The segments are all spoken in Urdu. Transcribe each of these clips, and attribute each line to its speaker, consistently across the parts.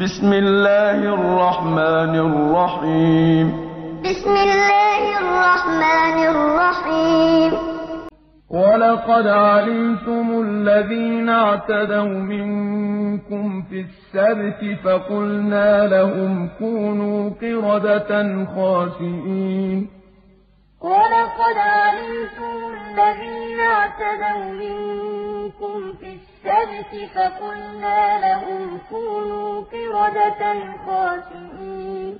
Speaker 1: بسم الله الرحمن الرحيم
Speaker 2: بسم الله الرحمن الرحيم
Speaker 1: ولقد علمتم الذين اعتدوا منكم في السبت فقلنا لهم كونوا قردة خاسئين.
Speaker 2: ولقد علمتم الذين اعتدوا منكم في السبت فقلنا لهم كونوا قردة خاسئين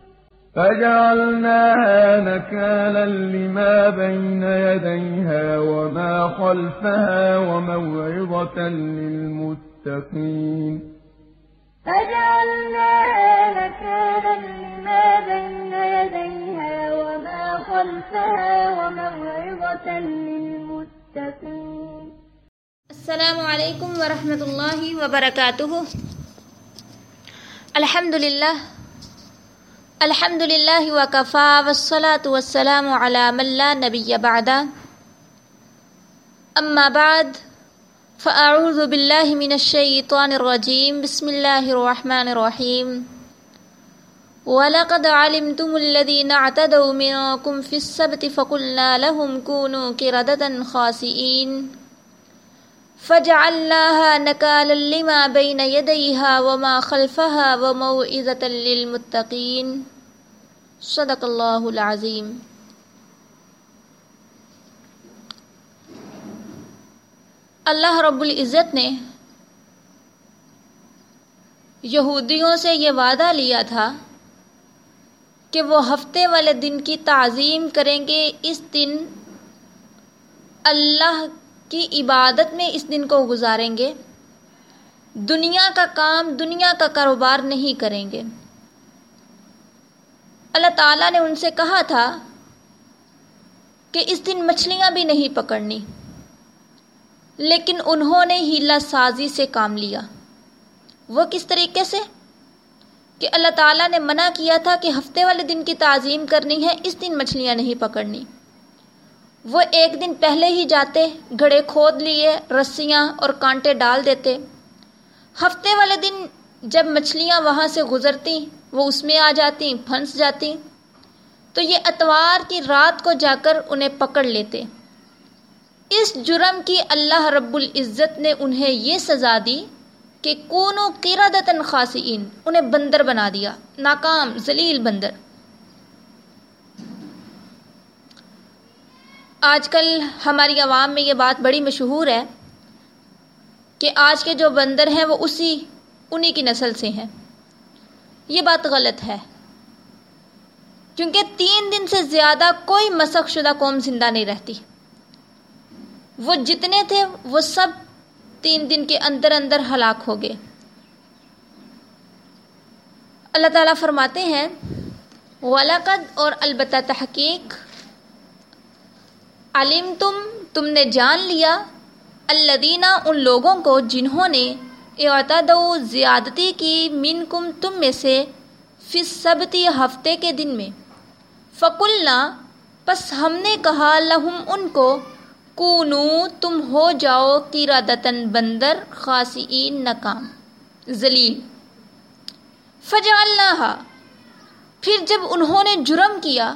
Speaker 1: فجعلناها نكالا لما بين يديها وما خلفها وموعظة للمتقين
Speaker 2: فجعلناها نكالا لما بين يديها وما خلفها وموعظة للمتقين
Speaker 3: السلام علیکم ورحمۃ اللہ وبرکاتہ۔ الحمد للہ الحمد للہ وکفا والصلاة والسلام علی من لا نبی بعد۔ اما بعد، فاعوذ باللہ من الشیطان الرجیم، بسم اللہ الرحمن الرحیم۔ وَلَقَدْ عَلِمْتُمُ الَّذِينَ اعْتَدَوْا مِنكُمْ فِي السَّبْتِ فَقُلْنَا لَهُمْ كُونُوا قِرَدَةً خَاسِئِينَ فجعلناها نكالا لما بين يديها وما خلفها وموعظة للمتقين. صدق الله العظيم. اللہ رب العزت نے یہودیوں سے یہ وعدہ لیا تھا کہ وہ ہفتے والے دن کی تعظیم کریں گے، اس دن اللہ کی عبادت میں اس دن کو گزاریں گے؟ دنیا کا کام دنیا کا کاروبار نہیں کریں گے۔ اللہ تعالیٰ نے ان سے کہا تھا کہ اس دن مچھلیاں بھی نہیں پکڑنی، لیکن انہوں نے ہیلا سازی سے کام لیا۔ وہ کس طریقے سے؟ کہ اللہ تعالیٰ نے منع کیا تھا کہ ہفتے والے دن کی تعظیم کرنی ہے، اس دن مچھلیاں نہیں پکڑنی۔ وہ ایک دن پہلے ہی جاتے، گھڑے کھود لیے، رسیاں اور کانٹے ڈال دیتے۔ ہفتے والے دن جب مچھلیاں وہاں سے گزرتی وہ اس میں آ جاتی پھنس جاتی تو یہ اتوار کی رات کو جا کر انہیں پکڑ لیتے۔ اس جرم کی اللہ رب العزت نے انہیں یہ سزا دی کہ کونو قیرادتن خاصین انہیں بندر بنا دیا، ناکام، ذلیل بندر۔ آج کل ہماری عوام میں یہ بات بڑی مشہور ہے کہ آج کے جو بندر ہیں وہ اسی، انہی کی نسل سے ہیں۔ یہ بات غلط ہے۔ کیونکہ تین دن سے زیادہ کوئی مسخ شدہ قوم زندہ نہیں رہتی۔ وہ جتنے تھے، وہ سب تین دن کے اندر اندر ہلاک ہو گئے۔ اللہ تعالیٰ فرماتے ہیں ولاقد اور البتہ تحقیق علم تم تم نے جان لیا الدینہ ان لوگوں کو جنہوں نے اعتد و زیادتی کی من کم تم میں سے فصبتی ہفتے کے دن میں۔ فقلنا، پس ہم نے کہا لہم ان کو، کونو، تم ہو جاؤ قیرادتن بندر خاصین ناکام۔ ذلیل۔ فجعلناہا۔ پھر جب انہوں نے جرم کیا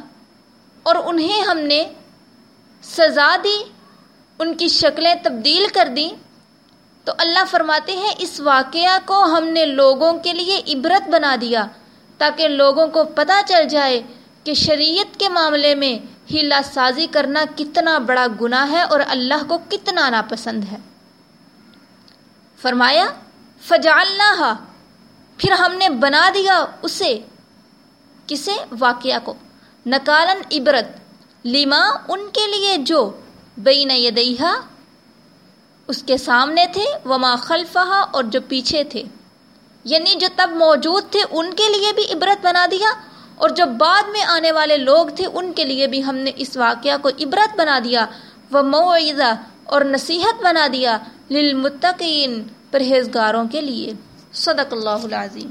Speaker 3: اور انہیں ہم نے سزا دی ان کی شکلیں تبدیل کر دیں۔ تو اللہ فرماتے ہیں، اس واقعہ کو ہم نے لوگوں کے لیے عبرت بنا دیا، تاکہ لوگوں کو پتہ چل جائے کہ شریعت کے معاملے میں ہیلا سازی کرنا کتنا بڑا گناہ ہے اور اللہ کو کتنا ناپسند ہے۔ فرمایا فجعلناہا پھر ہم نے بنا دیا اسے۔ کسے؟ واقعہ کو۔ نکالن عبرت۔ لما ان کے لیے جو بین یدیہا اس کے سامنے تھے، وما خلفہا اور جو پیچھے تھے۔ یعنی جو تب موجود تھے، ان کے لیے بھی عبرت بنا دیا اور جو بعد میں آنے والے لوگ تھے، ان کے لیے بھی ہم نے اس واقعہ کو عبرت بنا دیا وہ موعظہ اور نصیحت بنا دیا للمتقین پرہیزگاروں کے لیے۔ صدق اللہ العظیم۔